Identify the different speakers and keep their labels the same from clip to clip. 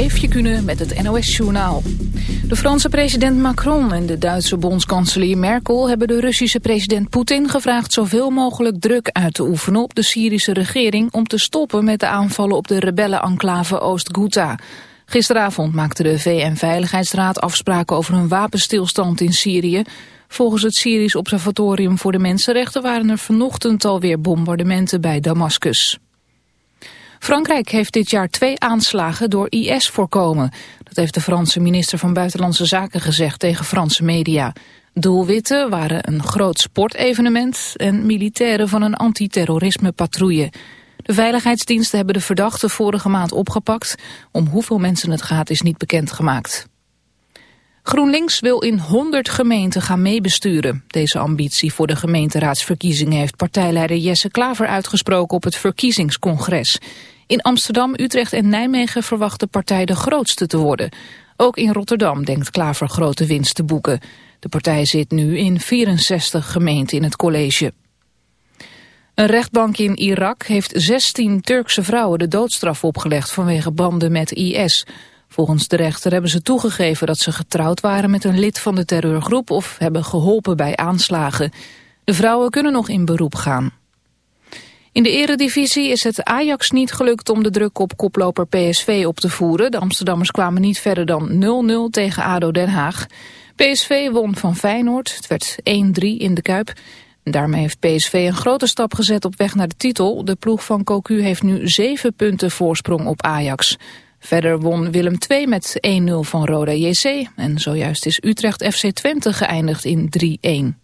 Speaker 1: Eefje Kunnen met het NOS-journaal. De Franse president Macron en de Duitse bondskanselier Merkel... hebben de Russische president Poetin gevraagd zoveel mogelijk druk uit te oefenen... op de Syrische regering om te stoppen met de aanvallen op de rebellenenclave Oost-Ghouta. Gisteravond maakte de VN-veiligheidsraad afspraken over een wapenstilstand in Syrië... Volgens het Syrisch Observatorium voor de Mensenrechten waren er vanochtend alweer bombardementen bij Damascus. Frankrijk heeft dit jaar twee aanslagen door IS voorkomen. Dat heeft de Franse minister van Buitenlandse Zaken gezegd tegen Franse media. Doelwitten waren een groot sportevenement en militairen van een antiterrorisme patrouille. De veiligheidsdiensten hebben de verdachte vorige maand opgepakt. Om hoeveel mensen het gaat is niet bekendgemaakt. GroenLinks wil in 100 gemeenten gaan meebesturen. Deze ambitie voor de gemeenteraadsverkiezingen heeft partijleider Jesse Klaver uitgesproken op het verkiezingscongres. In Amsterdam, Utrecht en Nijmegen verwacht de partij de grootste te worden. Ook in Rotterdam denkt Klaver grote winst te boeken. De partij zit nu in 64 gemeenten in het college. Een rechtbank in Irak heeft 16 Turkse vrouwen de doodstraf opgelegd vanwege banden met IS. Volgens de rechter hebben ze toegegeven dat ze getrouwd waren met een lid van de terreurgroep of hebben geholpen bij aanslagen. De vrouwen kunnen nog in beroep gaan. In de eredivisie is het Ajax niet gelukt om de druk op koploper PSV op te voeren. De Amsterdammers kwamen niet verder dan 0-0 tegen ADO Den Haag. PSV won van Feyenoord, het werd 1-3 in de Kuip. daarmee heeft PSV een grote stap gezet op weg naar de titel. De ploeg van Cocu heeft nu 7 punten voorsprong op Ajax. Verder won Willem II met 1-0 van Roda JC. En zojuist is Utrecht FC Twente geëindigd in 3-1.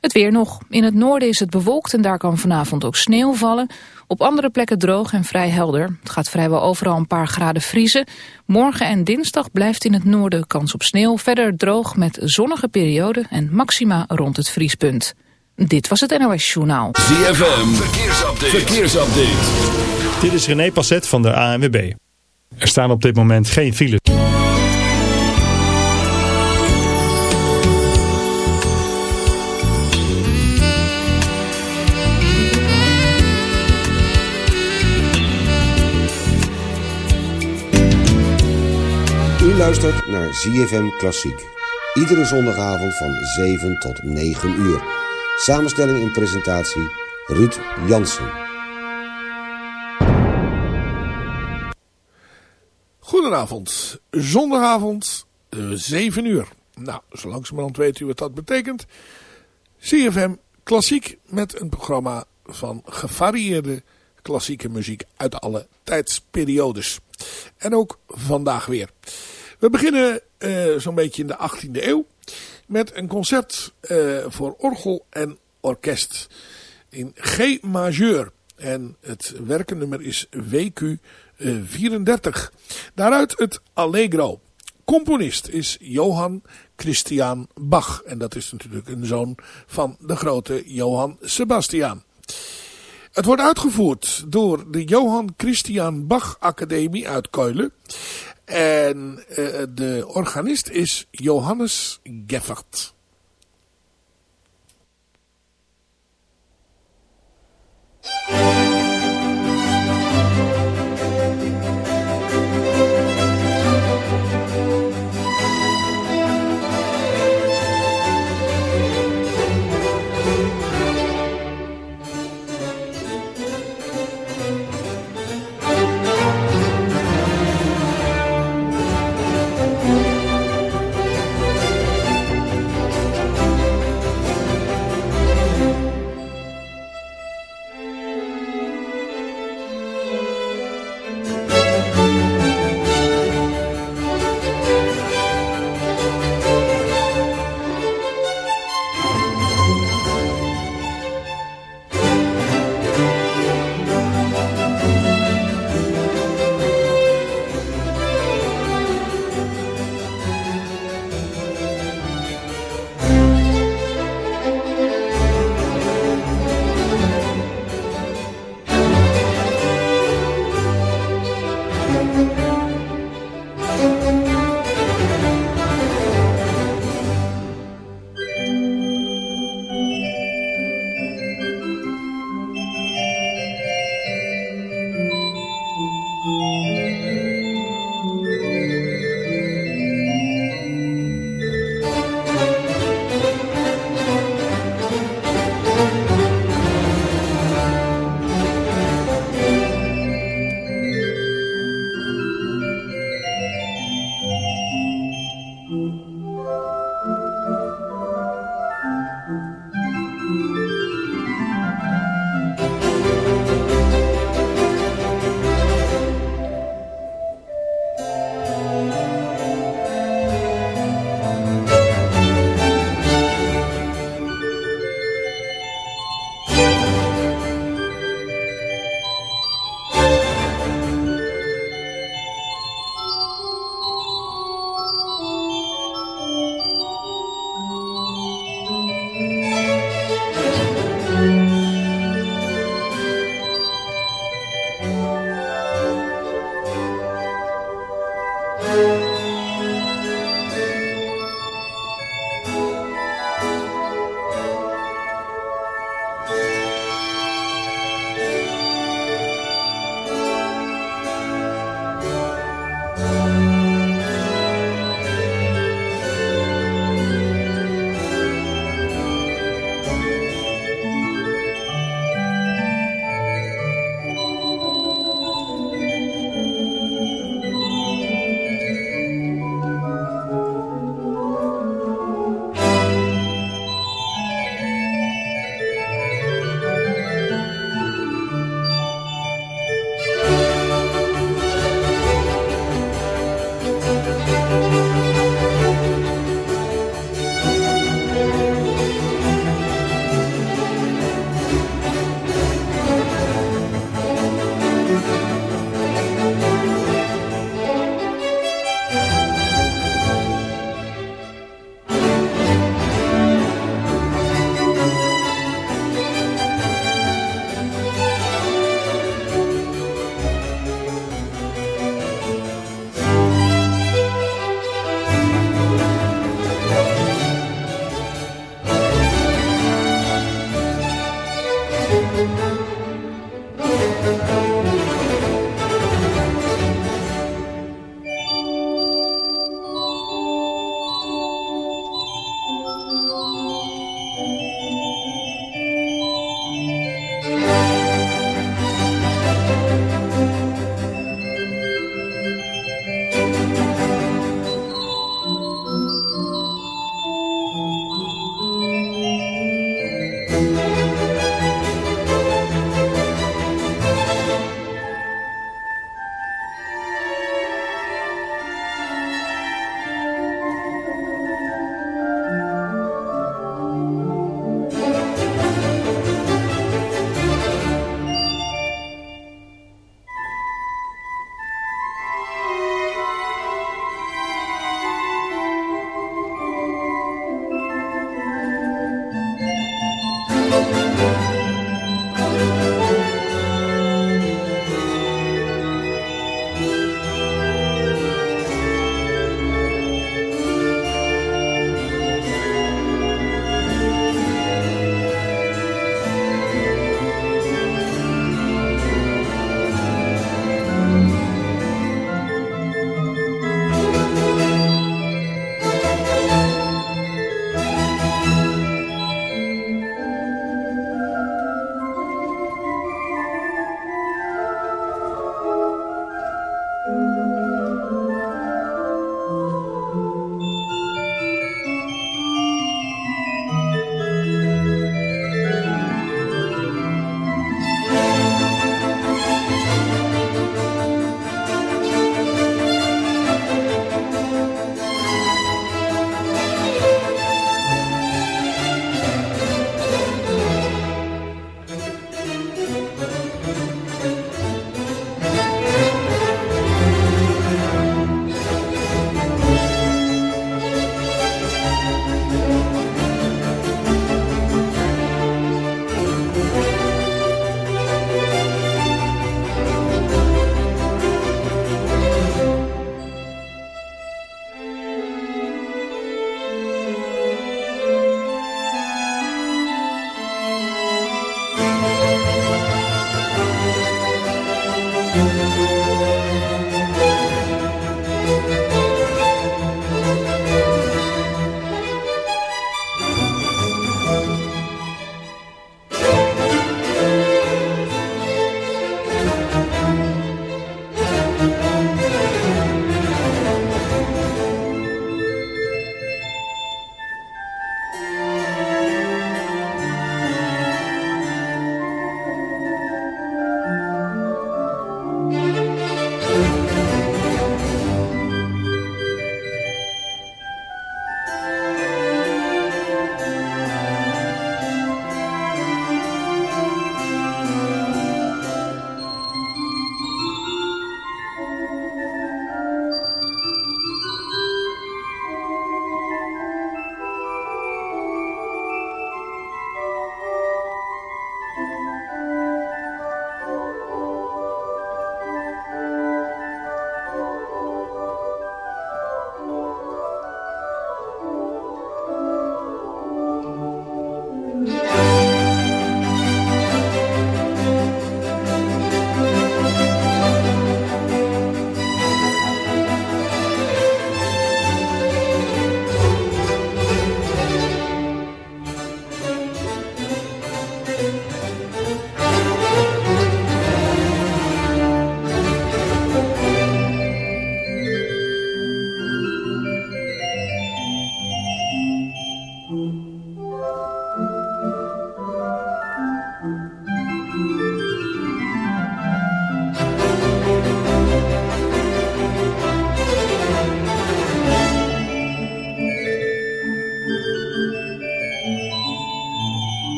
Speaker 1: Het weer nog. In het noorden is het bewolkt en daar kan vanavond ook sneeuw vallen. Op andere plekken droog en vrij helder. Het gaat vrijwel overal een paar graden vriezen. Morgen en dinsdag blijft in het noorden kans op sneeuw. Verder droog met zonnige perioden en maxima rond het vriespunt. Dit was het NOS Journaal.
Speaker 2: ZFM, verkeersupdate. verkeersupdate.
Speaker 3: Dit is René Passet van de ANWB. Er staan op dit moment geen files.
Speaker 4: U luistert naar ZFM Klassiek. Iedere zondagavond van 7 tot 9 uur. Samenstelling en presentatie Ruud Jansen.
Speaker 5: Goedenavond, zondagavond, 7 eh, uur. Nou, zo langzamerhand weet u wat dat betekent. CFM Klassiek met een programma van gevarieerde klassieke muziek uit alle tijdsperiodes. En ook vandaag weer. We beginnen uh, zo'n beetje in de 18e eeuw met een concert uh, voor orgel en orkest in G majeur. En het werkennummer is WQ 34. Daaruit het Allegro. Componist is Johann Christian Bach. En dat is natuurlijk een zoon van de grote Johann Sebastian. Het wordt uitgevoerd door de Johann Christian Bach Academie uit Keulen. En eh, de organist is Johannes Geffert.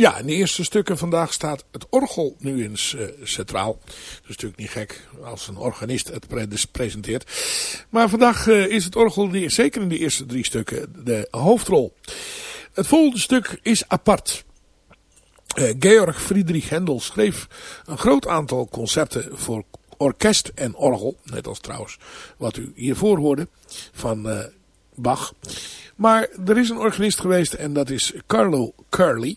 Speaker 5: Ja, in de eerste stukken vandaag staat het orgel nu eens uh, centraal. Dat is natuurlijk niet gek als een organist het pre presenteert. Maar vandaag uh, is het orgel, zeker in de eerste drie stukken, de hoofdrol. Het volgende stuk is apart. Uh, Georg Friedrich Händel schreef een groot aantal concerten voor orkest en orgel. Net als trouwens wat u hiervoor hoorde van Bach. Maar er is een organist geweest en dat is Carlo Curley.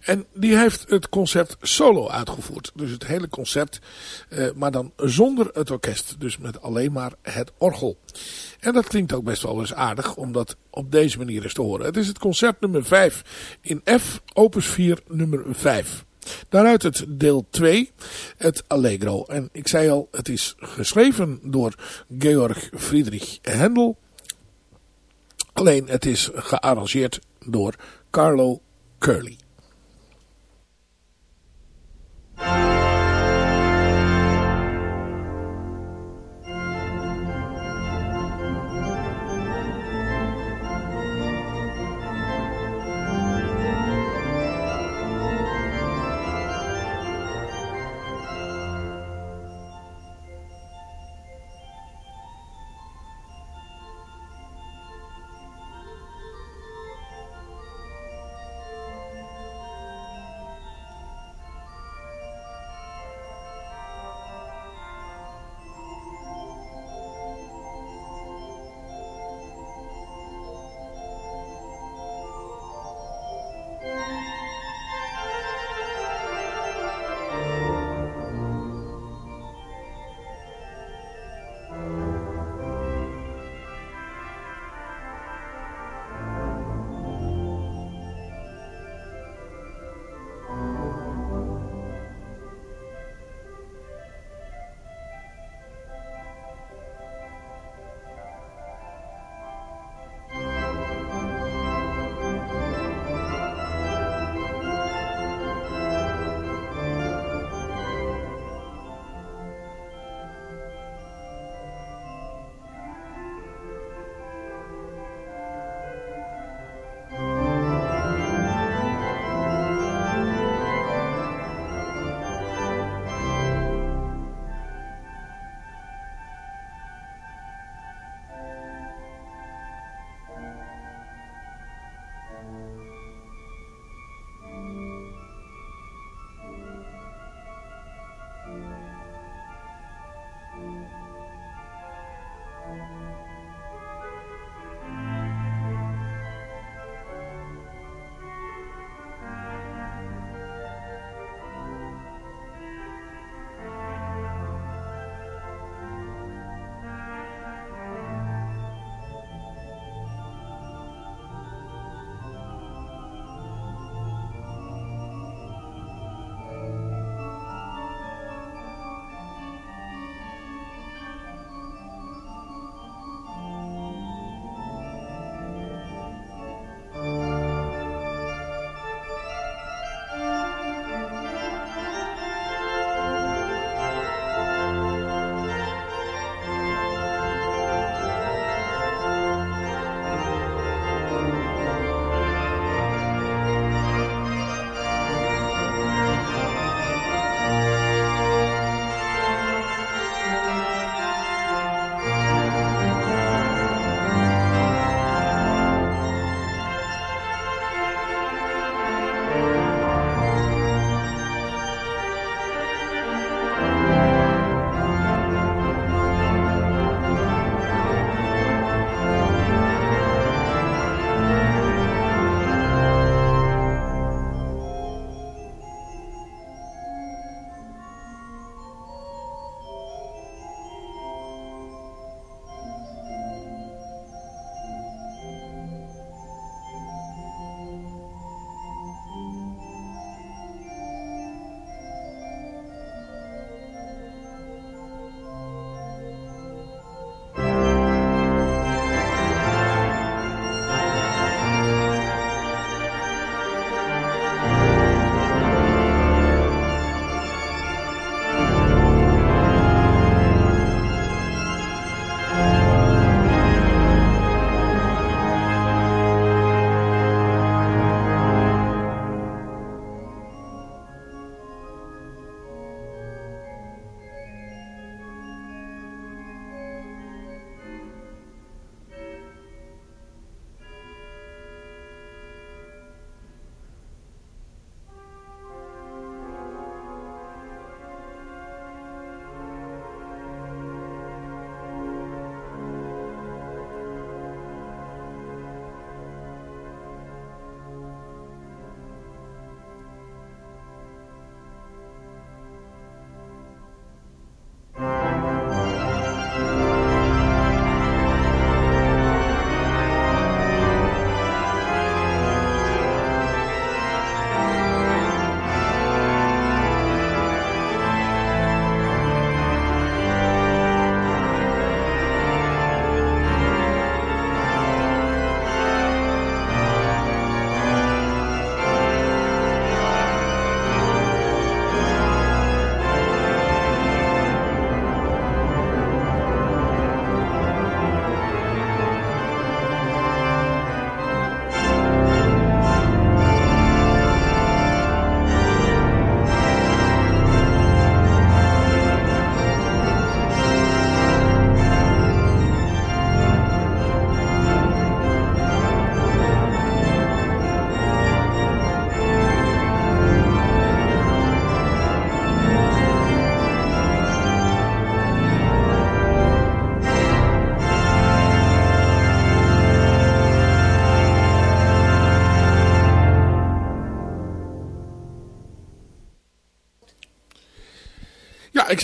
Speaker 5: En die heeft het concert solo uitgevoerd. Dus het hele concert, eh, maar dan zonder het orkest. Dus met alleen maar het orgel. En dat klinkt ook best wel eens aardig om dat op deze manier eens te horen. Het is het concert nummer 5 in F, opus 4, nummer 5. Daaruit het deel 2, het Allegro. En ik zei al, het is geschreven door Georg Friedrich Händel. Alleen het is gearrangeerd door Carlo Curley. Ik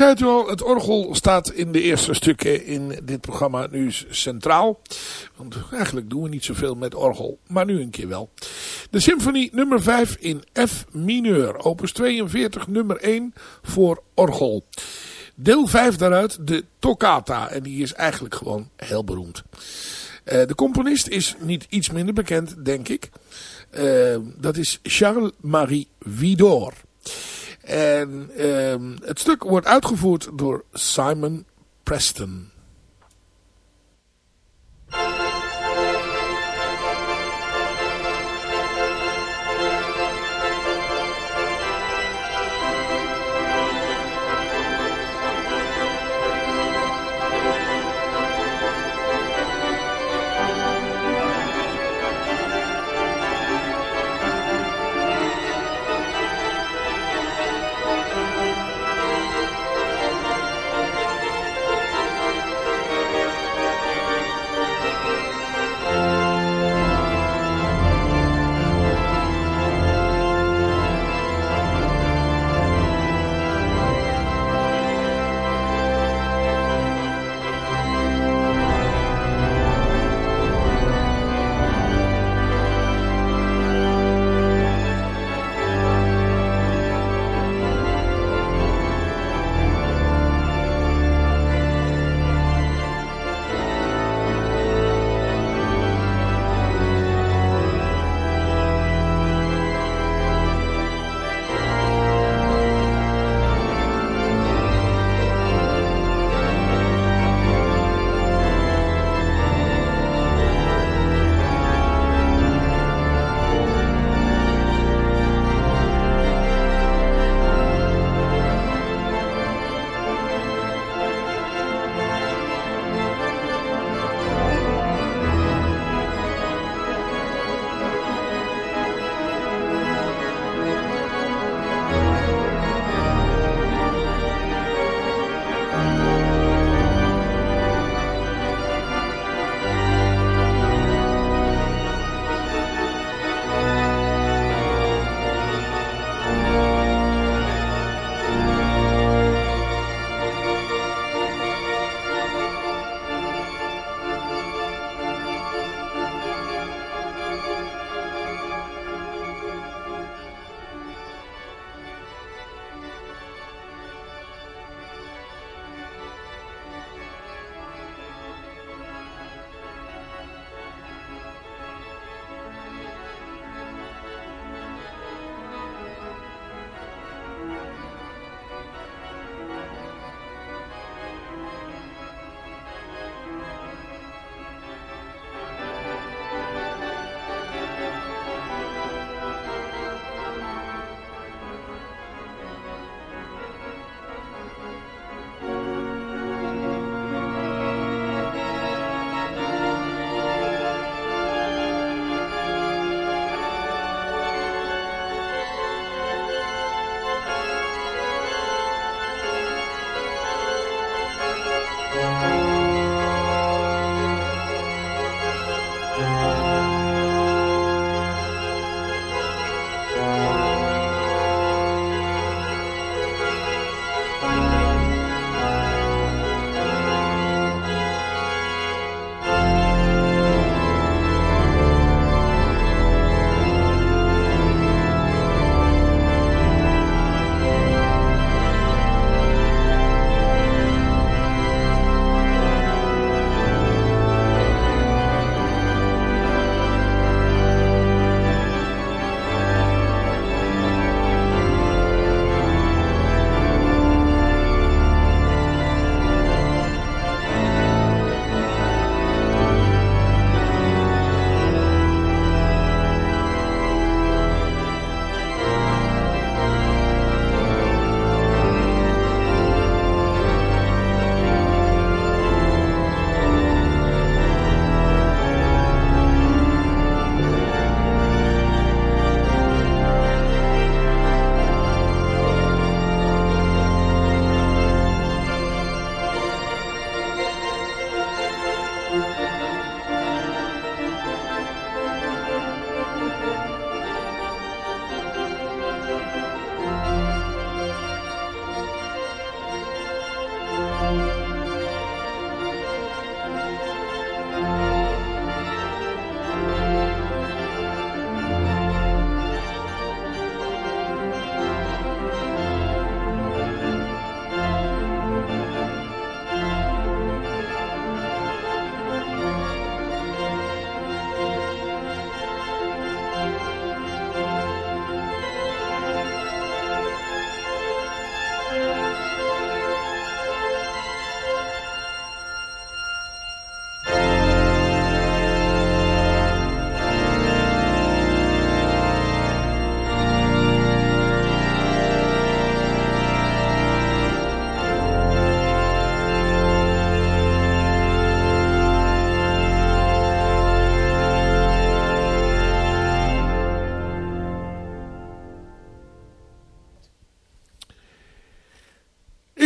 Speaker 5: het het orgel staat in de eerste stukken in dit programma nu centraal. Want eigenlijk doen we niet zoveel met orgel, maar nu een keer wel. De symfonie nummer 5 in F mineur, opus 42 nummer 1 voor orgel. Deel 5 daaruit, de toccata, en die is eigenlijk gewoon heel beroemd. Uh, de componist is niet iets minder bekend, denk ik. Uh, dat is Charles-Marie Widor. En uh, het stuk wordt uitgevoerd door Simon Preston.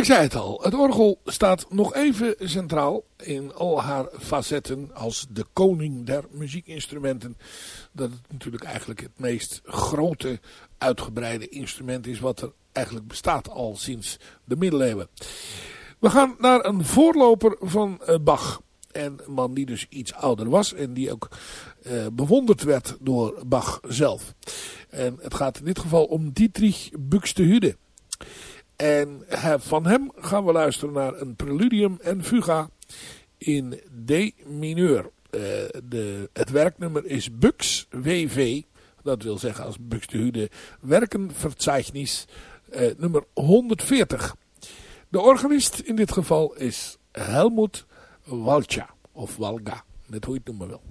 Speaker 5: Zei het al, het orgel staat nog even centraal in al haar facetten als de koning der muziekinstrumenten. Dat het natuurlijk eigenlijk het meest grote, uitgebreide instrument is wat er eigenlijk bestaat al sinds de middeleeuwen. We gaan naar een voorloper van eh, Bach. En een man die dus iets ouder was en die ook uh, bewonderd werd door Bach zelf. En het gaat in dit geval om Dietrich Buxtehude. En van hem gaan we luisteren naar een preludium en fuga in D mineur. Uh, de, het werknummer is Bux WV. Dat wil zeggen als Buxtehude Werkenverzeichnis uh, nummer 140. De organist in dit geval is Helmut Walcha of Walga. Net hoe je het noemen wil.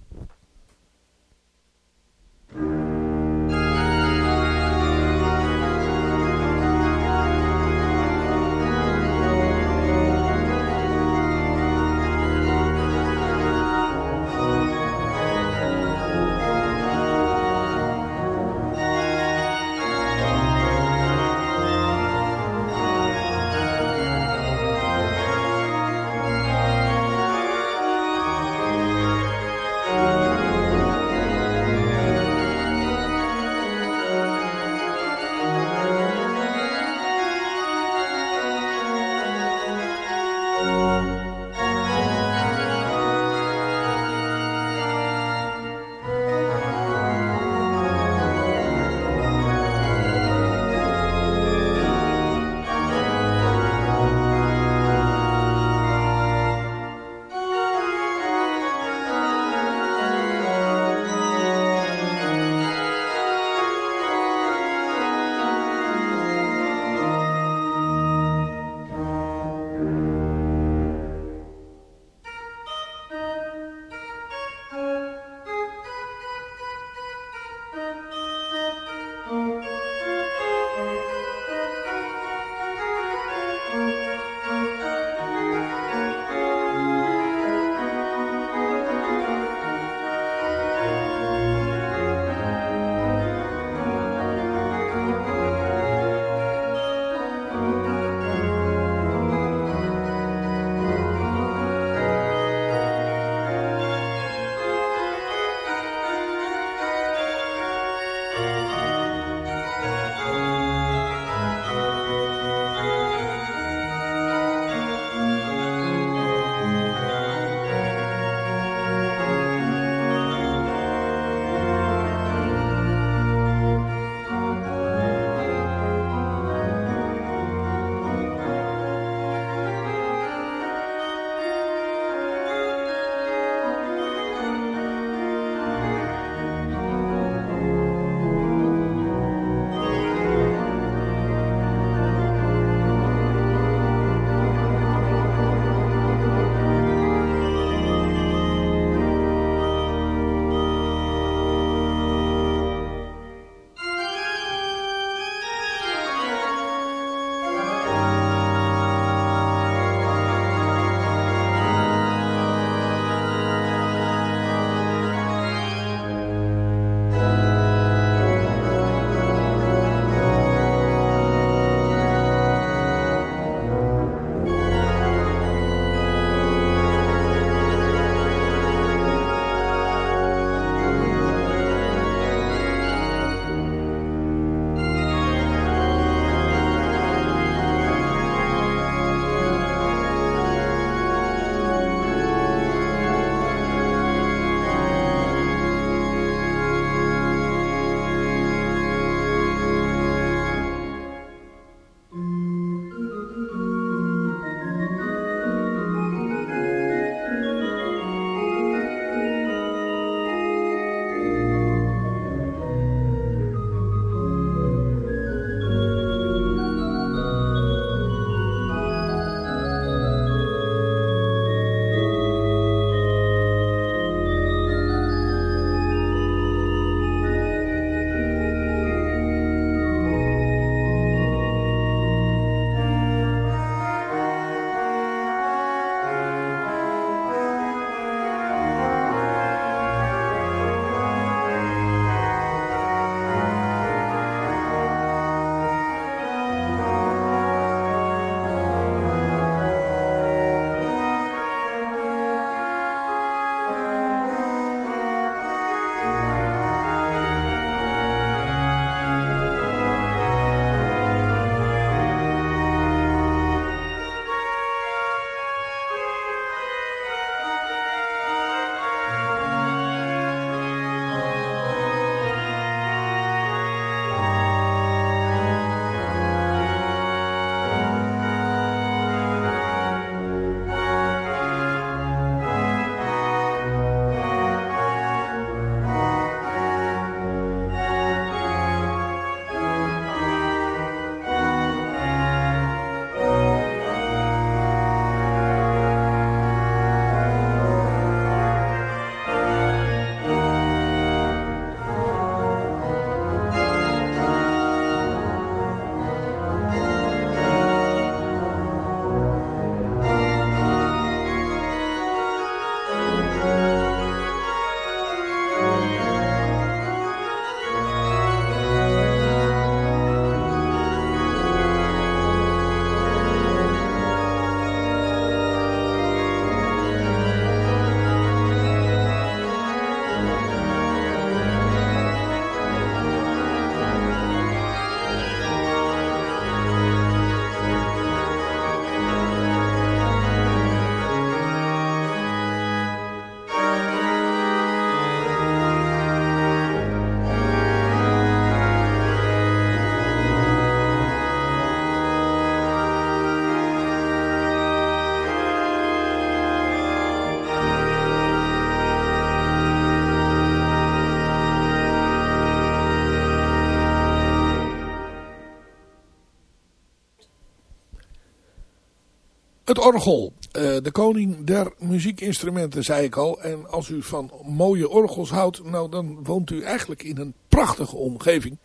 Speaker 5: Orgel, uh, de koning der muziekinstrumenten, zei ik al. En als u van mooie orgels houdt, nou dan woont u eigenlijk in een prachtige omgeving.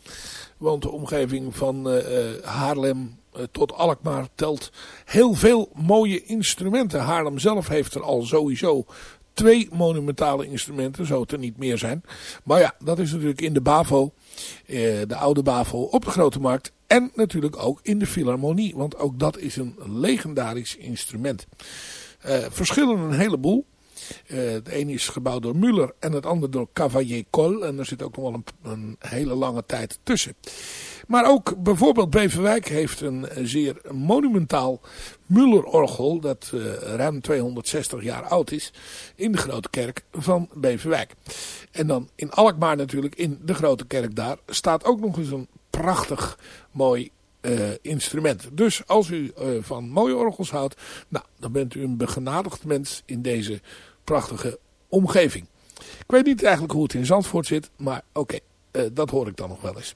Speaker 5: Want de omgeving van uh, Haarlem tot Alkmaar telt heel veel mooie instrumenten. Haarlem zelf heeft er al sowieso twee monumentale instrumenten, zo het er niet meer zijn. Maar ja, dat is natuurlijk in de BAVO, de oude BAVO op de Grote Markt. En natuurlijk ook in de Philharmonie, want ook dat is een legendarisch instrument. Uh, verschillen een heleboel. Uh, het ene is gebouwd door Müller en het andere door Cavalier Col. En er zit ook nog wel een, hele lange tijd tussen. Maar ook bijvoorbeeld Beverwijk heeft een zeer monumentaal Müller-orgel. Dat uh, ruim 260 jaar oud is. In de Grote Kerk van Beverwijk. En dan in Alkmaar natuurlijk in de Grote Kerk daar staat ook nog eens een prachtig mooi uh, instrument. Dus als u van mooie orgels houdt, nou, dan bent u een begenadigd mens in deze prachtige omgeving. Ik weet niet eigenlijk hoe het in Zandvoort zit, maar oké, uh, dat hoor ik dan nog wel eens.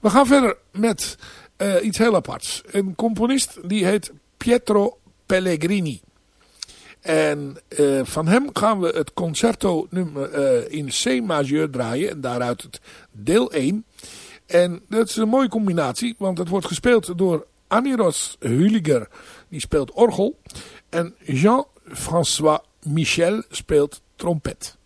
Speaker 5: We gaan verder met iets heel aparts. Een componist die heet Pietro Pellegrini. En van hem gaan we het concerto nummer, in C majeur draaien en daaruit het deel 1. En dat is een mooie combinatie, want het wordt gespeeld door Aniros Huliger, die speelt orgel. En Jean-François Michel speelt trompet.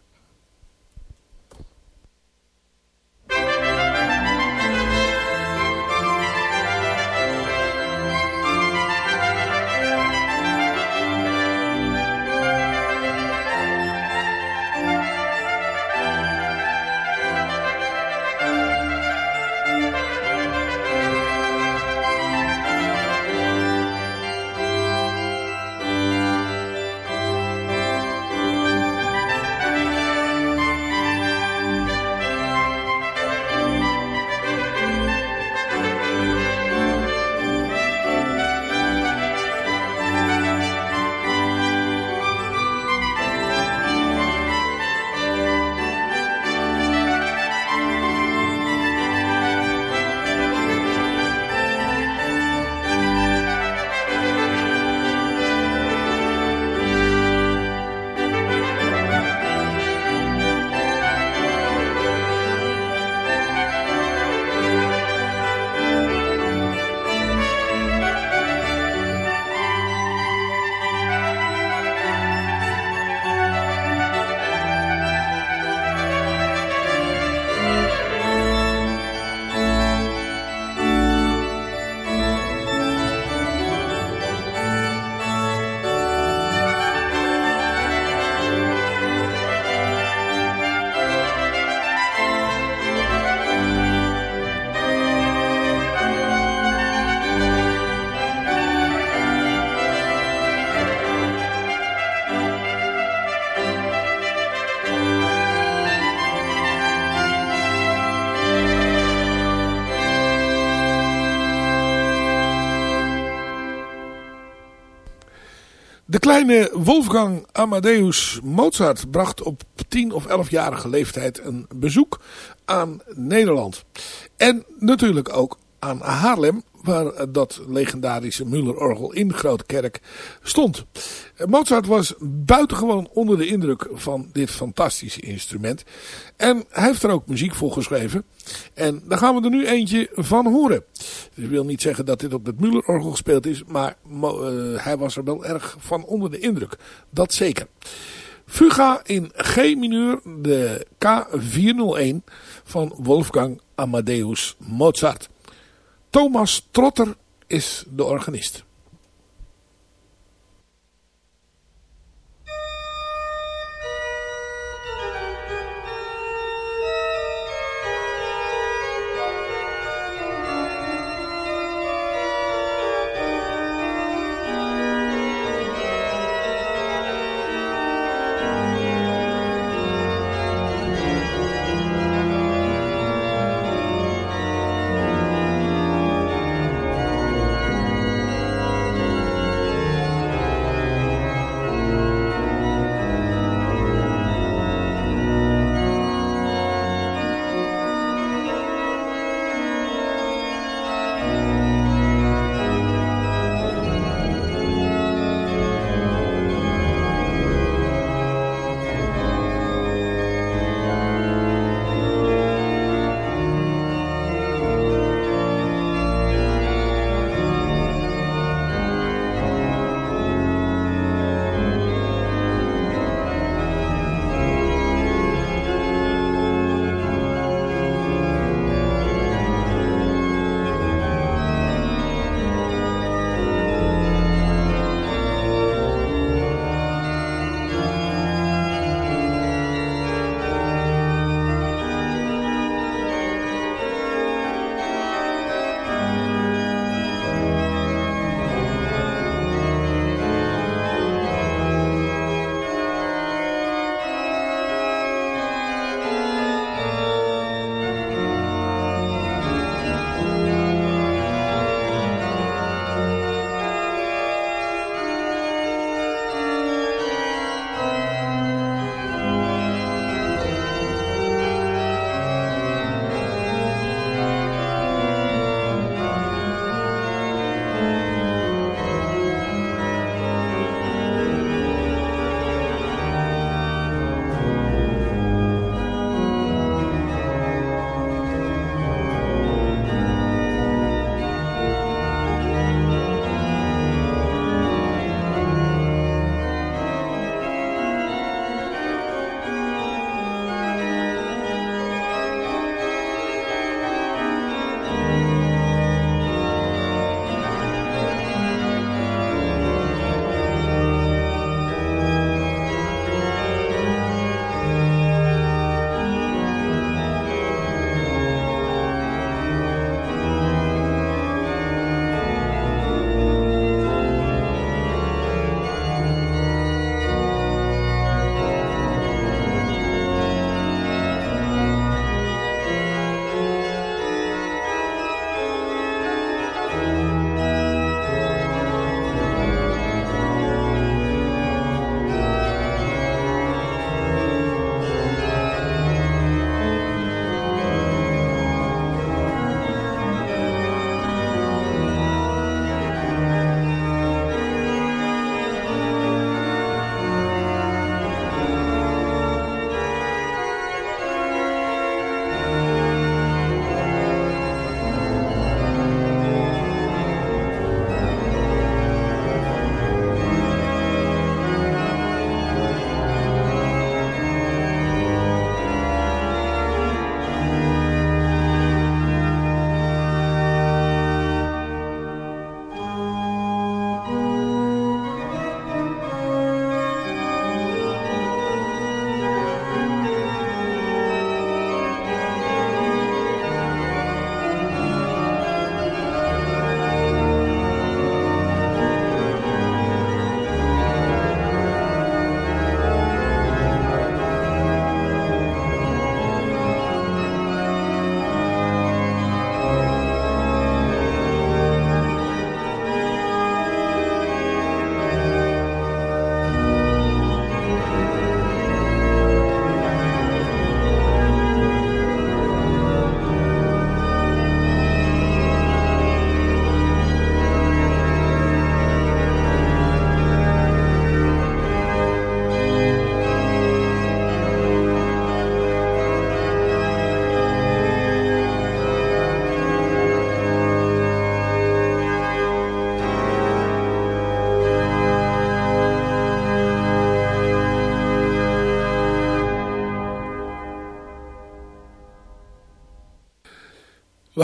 Speaker 5: Kleine Wolfgang Amadeus Mozart bracht op 10 of 11-jarige leeftijd een bezoek aan Nederland. En natuurlijk ook aan Haarlem, waar dat legendarische Müller-orgel in de Grote Kerk stond. Mozart was buitengewoon onder de indruk van dit fantastische instrument. En hij heeft er ook muziek voor geschreven. En daar gaan we er nu eentje van horen. Ik wil niet zeggen dat dit op het Müller-orgel gespeeld is, maar uh, hij was er wel erg van onder de indruk. Dat zeker. Fuga in G mineur, de K401 van Wolfgang Amadeus Mozart. Thomas Trotter is de organist.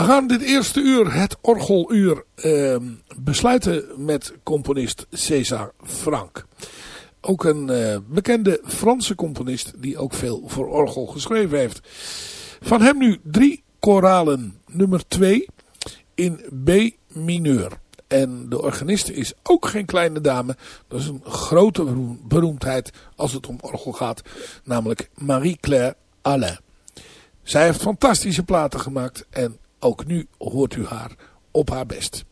Speaker 5: Gaan dit eerste uur, het orgeluur, uh, besluiten met componist César Franck. Ook een uh, bekende Franse componist die ook veel voor orgel geschreven heeft. Van hem nu drie koralen nummer 2 in B mineur. En de organiste is ook geen kleine dame. Dat is een grote beroemdheid als het om orgel gaat. Namelijk Marie-Claire Alain. Zij heeft fantastische platen gemaakt. En ook nu hoort u haar op haar best.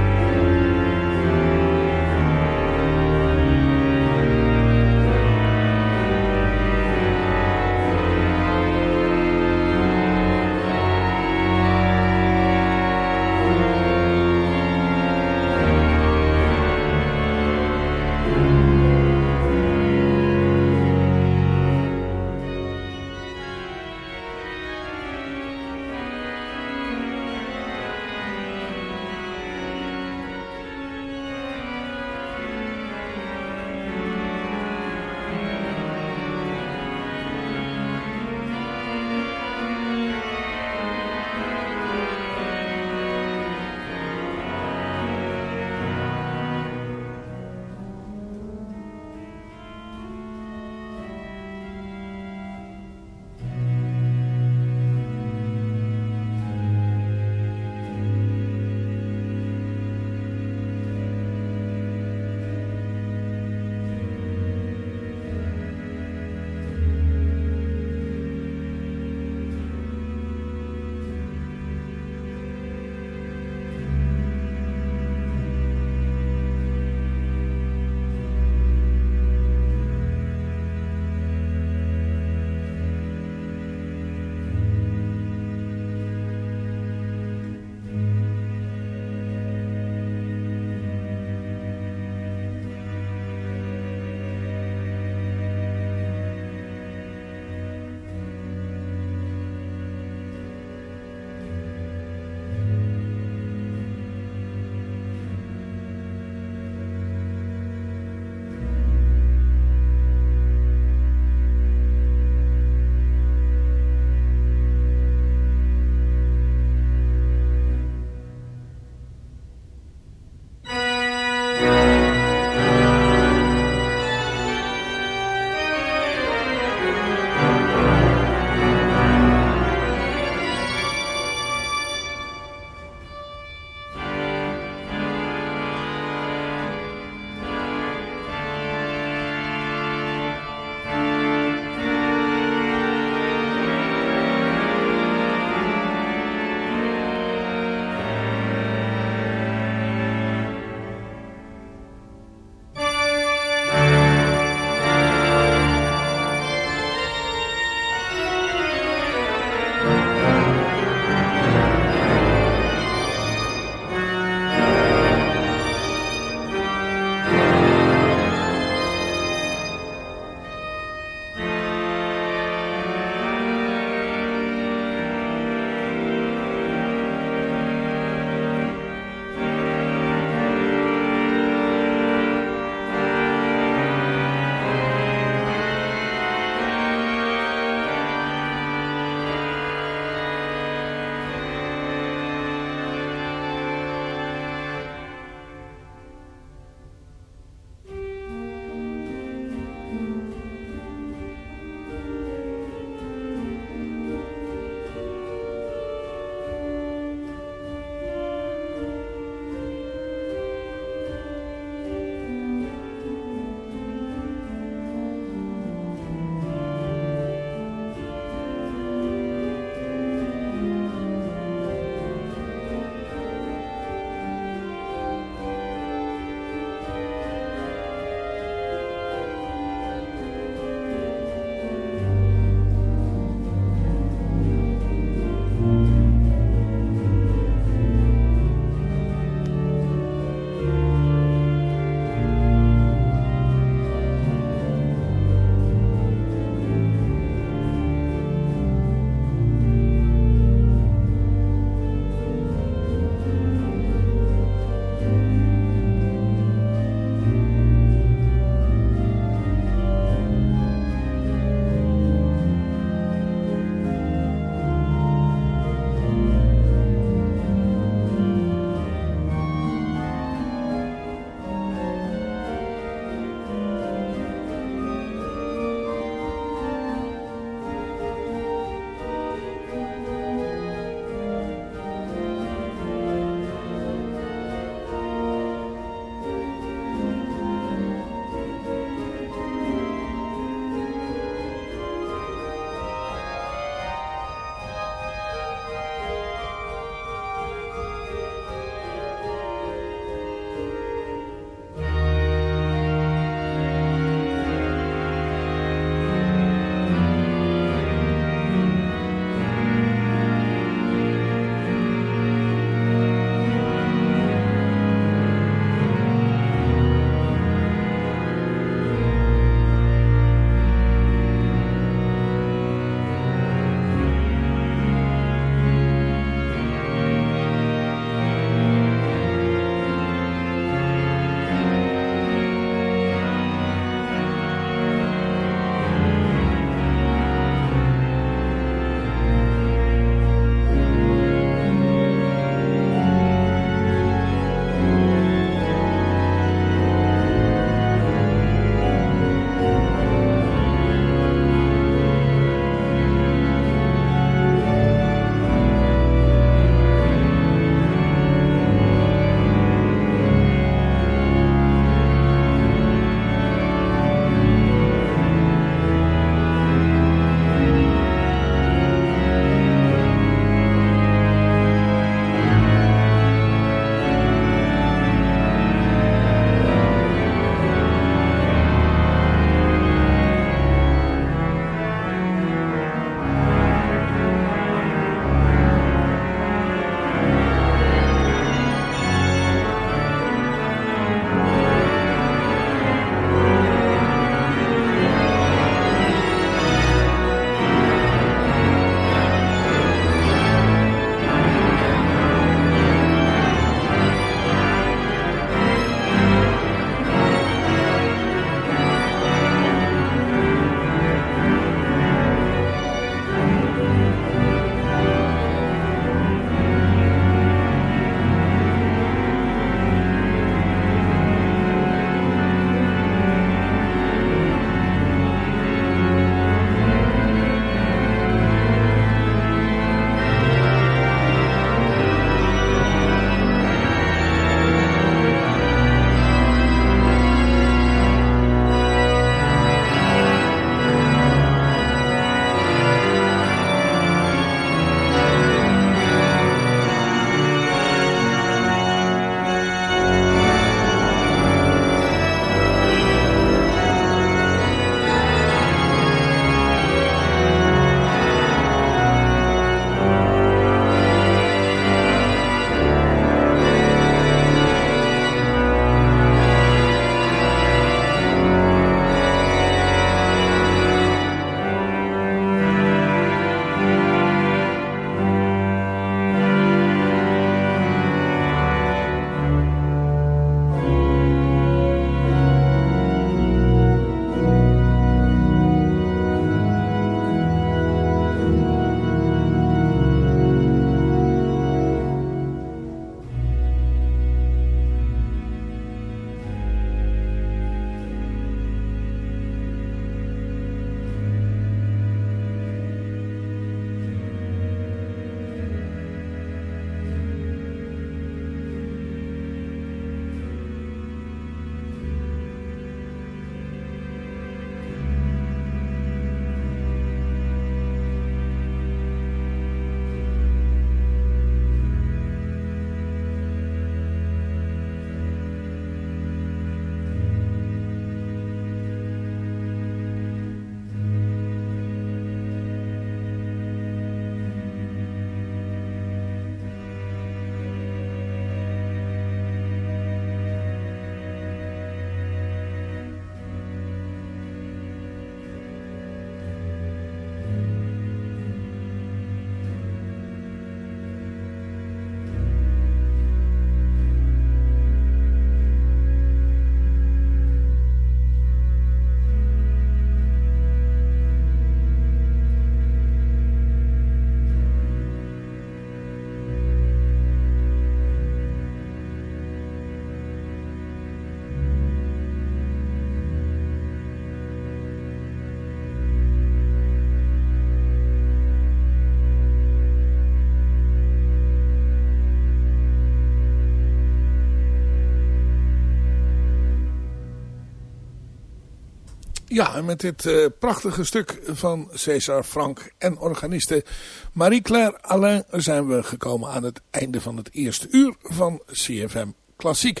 Speaker 5: Ja, en met dit uh, prachtige stuk van César Frank en organiste Marie-Claire Alain zijn we gekomen aan het einde van het eerste uur van CFM Klassiek.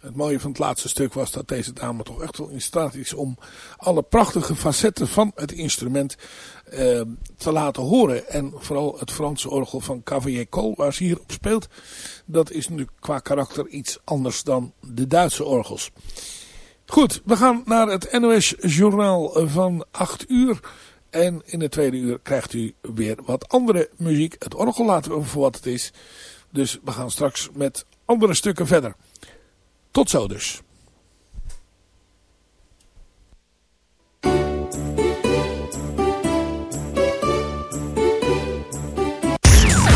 Speaker 5: Het mooie van het laatste stuk was dat deze dame toch echt wel in staat is om alle prachtige facetten van het instrument uh, te laten horen. En vooral het Franse orgel van Cavalier Cole waar ze hier op speelt, dat is nu qua karakter iets anders dan de Duitse orgels. Goed, we gaan naar het NOS Journaal van 8 uur. En in het tweede uur krijgt u weer wat andere muziek. Het orgel laten we voor wat het is. Dus we gaan straks met andere stukken verder. Tot zo dus.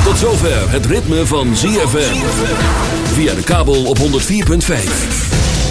Speaker 2: Tot zover het ritme van ZFM. Via de kabel op 104.5.